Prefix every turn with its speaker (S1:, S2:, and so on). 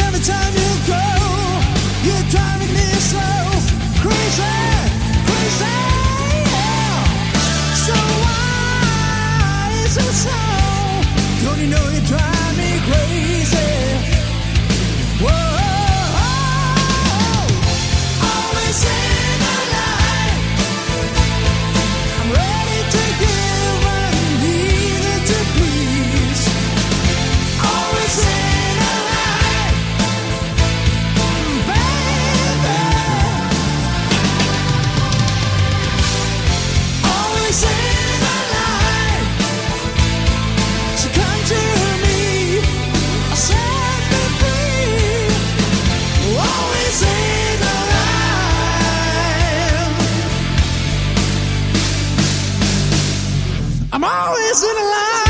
S1: every time you always in line.